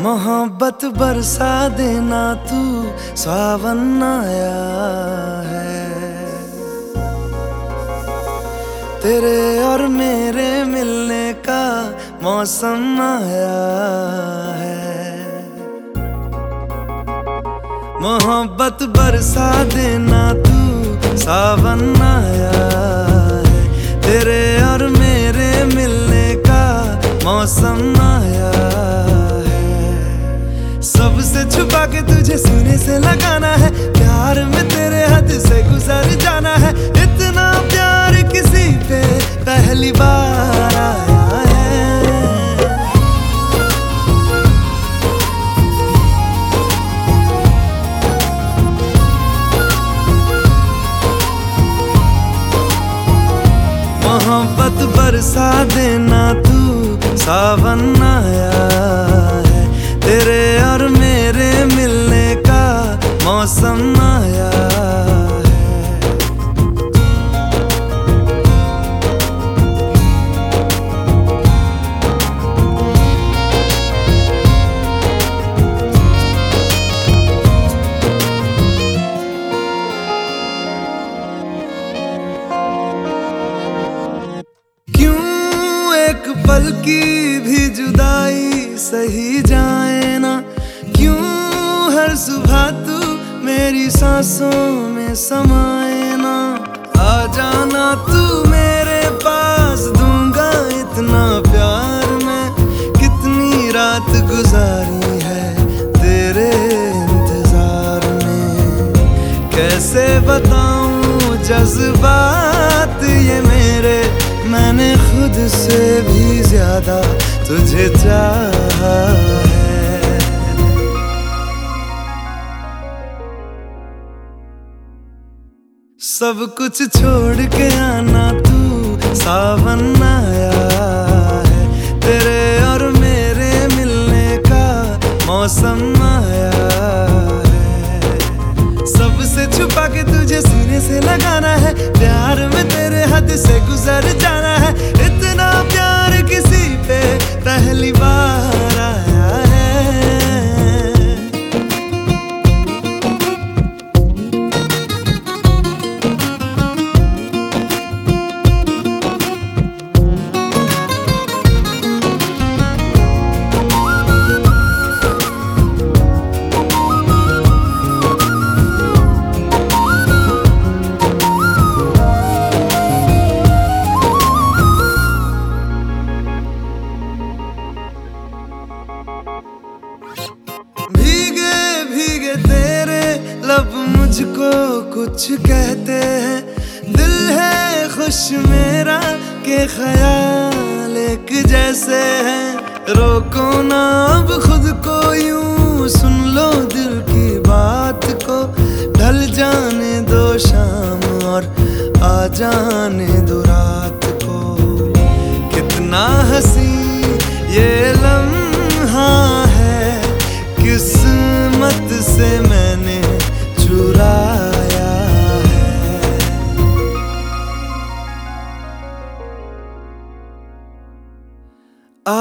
मोहब्बत बरसा देना तू सावन आया है। तेरे और मेरे मिलने का मौसम आया है। मोहब्बत बरसा देना तू सावन आया है। तेरे और मेरे मिलने का मौसम आया छुपा के तुझे सीने से लगाना है। प्यार में तेरे हद से गुजर जाना है। इतना प्यार किसी पे पहली बार आया है। मोहब्बत बरसा देना तू, सावन आया। मौसम आया क्यों एक पल की भी जुदाई सही मेरी सांसों में समाए ना। आ जाना तू मेरे पास, दूँगा इतना प्यार मैं। कितनी रात गुजारी है तेरे इंतज़ार में। कैसे बताऊँ जज्बात ये मेरे? मैंने खुद से भी ज़्यादा तुझे चाहा। सब कुछ छोड़ के आना तू, सावन आया है। तेरे और मेरे मिलने का मौसम आया है। सबसे छुपा के तुझे सीने से लगाना है, प्यार में तेरे हद से गुजर जाना मुझको कुछ कहते हैं। दिल है खुश मेरा के ख्याल एक जैसे हैं। रोको ना अब खुद को यूँ सुन लो दिल की बात को। ढल जाने दो शाम और आ जाने दो रात को। कितना हँसी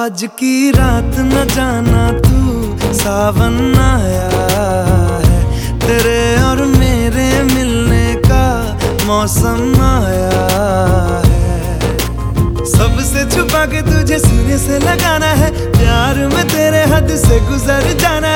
आज की रात न जाना तू, सावन आया है। तेरे और मेरे मिलने का मौसम आया है। सबसे छुपा के तुझे सीने से लगाना है, प्यार में तेरे हद से गुजर जाना